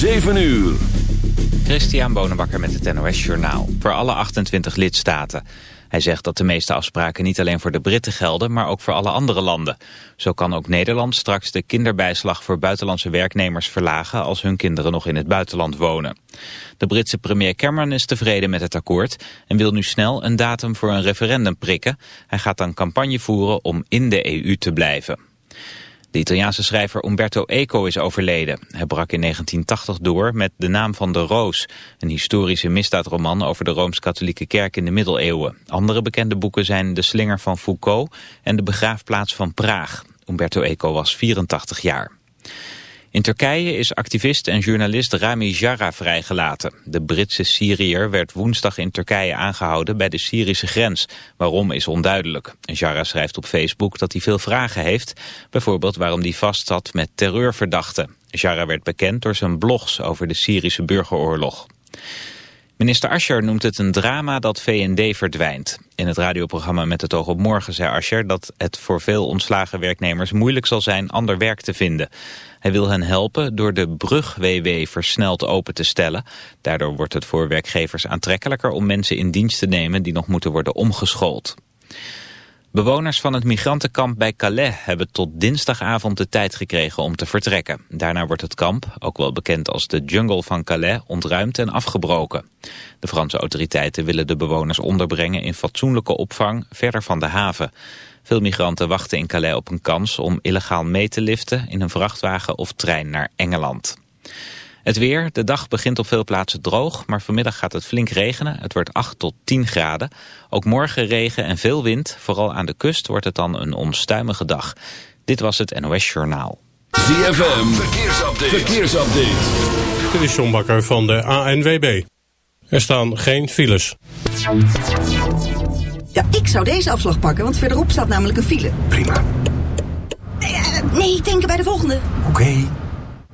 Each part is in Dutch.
7 uur. Christian Bonenbakker met het NOS Journaal. Voor alle 28 lidstaten. Hij zegt dat de meeste afspraken niet alleen voor de Britten gelden, maar ook voor alle andere landen. Zo kan ook Nederland straks de kinderbijslag voor buitenlandse werknemers verlagen als hun kinderen nog in het buitenland wonen. De Britse premier Cameron is tevreden met het akkoord en wil nu snel een datum voor een referendum prikken. Hij gaat dan campagne voeren om in de EU te blijven. De Italiaanse schrijver Umberto Eco is overleden. Hij brak in 1980 door met De Naam van de Roos, een historische misdaadroman over de Rooms-Katholieke Kerk in de middeleeuwen. Andere bekende boeken zijn De Slinger van Foucault en De Begraafplaats van Praag. Umberto Eco was 84 jaar. In Turkije is activist en journalist Rami Jarra vrijgelaten. De Britse Syriër werd woensdag in Turkije aangehouden bij de Syrische grens. Waarom is onduidelijk. Jarra schrijft op Facebook dat hij veel vragen heeft. Bijvoorbeeld waarom hij vastzat met terreurverdachten. Jarra werd bekend door zijn blogs over de Syrische burgeroorlog. Minister Ascher noemt het een drama dat VND verdwijnt. In het radioprogramma Met het oog op morgen zei Ascher dat het voor veel ontslagen werknemers moeilijk zal zijn ander werk te vinden. Hij wil hen helpen door de brug-WW versneld open te stellen. Daardoor wordt het voor werkgevers aantrekkelijker om mensen in dienst te nemen die nog moeten worden omgeschoold. Bewoners van het migrantenkamp bij Calais hebben tot dinsdagavond de tijd gekregen om te vertrekken. Daarna wordt het kamp, ook wel bekend als de jungle van Calais, ontruimd en afgebroken. De Franse autoriteiten willen de bewoners onderbrengen in fatsoenlijke opvang verder van de haven. Veel migranten wachten in Calais op een kans om illegaal mee te liften in een vrachtwagen of trein naar Engeland. Het weer, de dag begint op veel plaatsen droog, maar vanmiddag gaat het flink regenen. Het wordt 8 tot 10 graden. Ook morgen regen en veel wind. Vooral aan de kust wordt het dan een onstuimige dag. Dit was het NOS Journaal. ZFM, verkeersupdate. verkeersupdate. Dit is John Bakker van de ANWB. Er staan geen files. Ja, ik zou deze afslag pakken, want verderop staat namelijk een file. Prima. Nee, eh, nee denken bij de volgende. Oké.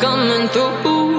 coming through.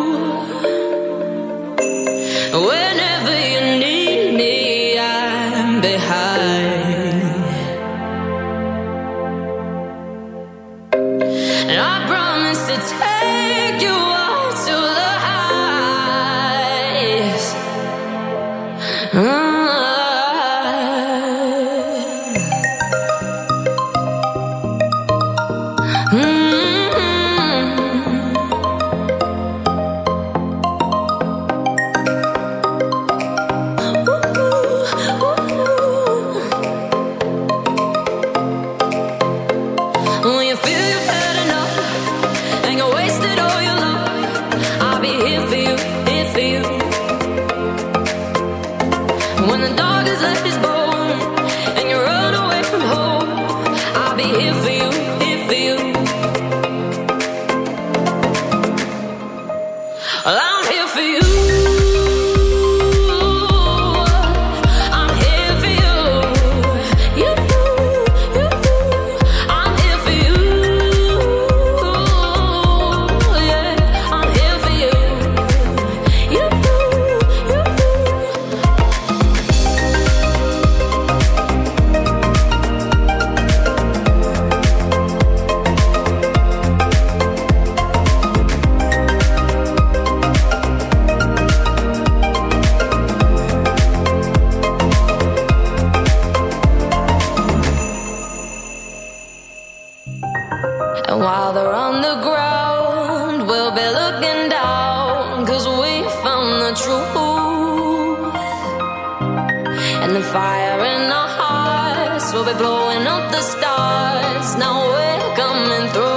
our hearts. We'll be blowing up the stars. Now we're coming through.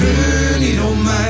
treur niet om mij.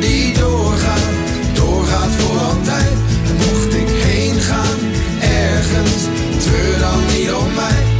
die doorgaat, doorgaat voor altijd. Mocht ik heen gaan, ergens, treur dan niet om mij.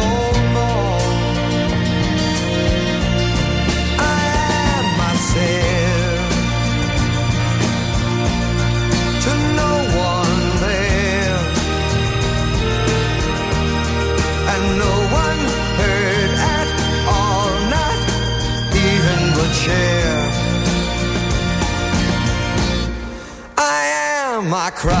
cry.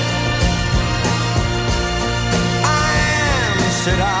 será.